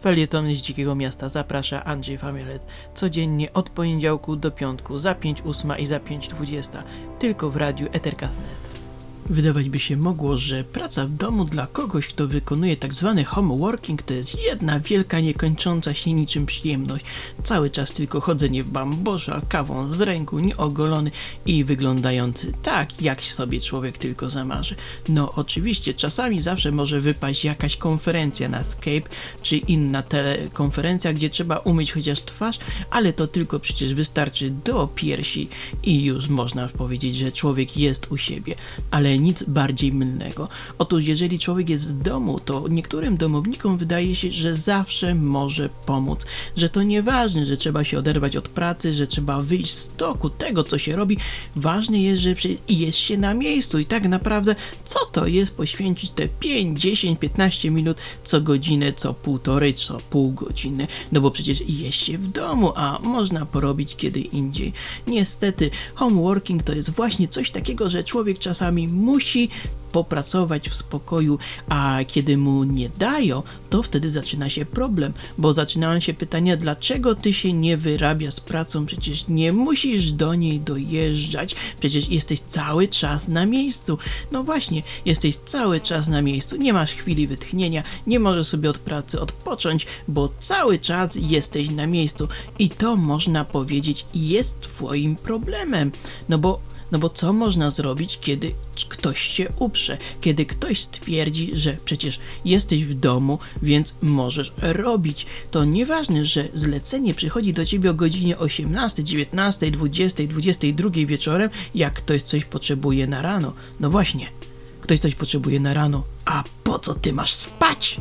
Felietony z Dzikiego Miasta zaprasza Andrzej Famielet codziennie od poniedziałku do piątku za 5.08 i za 5.20 tylko w radiu Ethercast.net. Wydawać by się mogło, że praca w domu dla kogoś, kto wykonuje tak zwany homeworking to jest jedna wielka, niekończąca się niczym przyjemność. Cały czas tylko chodzenie w bambosza, kawą z ręku, nieogolony i wyglądający tak, jak sobie człowiek tylko zamarzy. No oczywiście, czasami zawsze może wypaść jakaś konferencja na Skype, czy inna telekonferencja, gdzie trzeba umyć chociaż twarz, ale to tylko przecież wystarczy do piersi i już można powiedzieć, że człowiek jest u siebie. Ale nic bardziej mylnego. Otóż jeżeli człowiek jest w domu, to niektórym domownikom wydaje się, że zawsze może pomóc, że to nieważne, że trzeba się oderwać od pracy, że trzeba wyjść z toku tego, co się robi. Ważne jest, że jest się na miejscu i tak naprawdę co to jest poświęcić te 5, 10, 15 minut co godzinę, co półtorej, co pół godziny, no bo przecież jest się w domu, a można porobić kiedy indziej. Niestety, homeworking to jest właśnie coś takiego, że człowiek czasami musi popracować w spokoju, a kiedy mu nie dają, to wtedy zaczyna się problem, bo zaczynają się pytania, dlaczego ty się nie wyrabia z pracą, przecież nie musisz do niej dojeżdżać, przecież jesteś cały czas na miejscu. No właśnie, jesteś cały czas na miejscu, nie masz chwili wytchnienia, nie możesz sobie od pracy odpocząć, bo cały czas jesteś na miejscu. I to można powiedzieć jest twoim problemem, no bo no bo co można zrobić, kiedy ktoś się uprze, kiedy ktoś stwierdzi, że przecież jesteś w domu, więc możesz robić. To nieważne, że zlecenie przychodzi do ciebie o godzinie 18, 19, 20, 22 wieczorem, jak ktoś coś potrzebuje na rano. No właśnie, ktoś coś potrzebuje na rano. A po co ty masz spać?